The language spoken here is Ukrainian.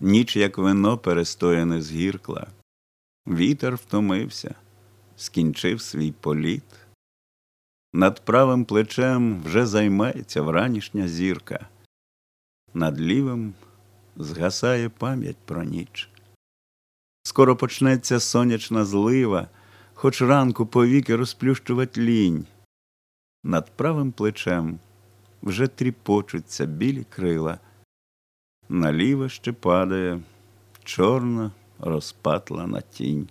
Ніч, як вино перестояне згіркла. Вітер втомився, скінчив свій політ. Над правим плечем вже займається вранішня зірка, над лівим згасає пам'ять про ніч. Скоро почнеться сонячна злива, хоч ранку повіки розплющувать лінь. Над правим плечем вже тріпочуться білі крила, наліве ще падає чорна розпатлана тінь.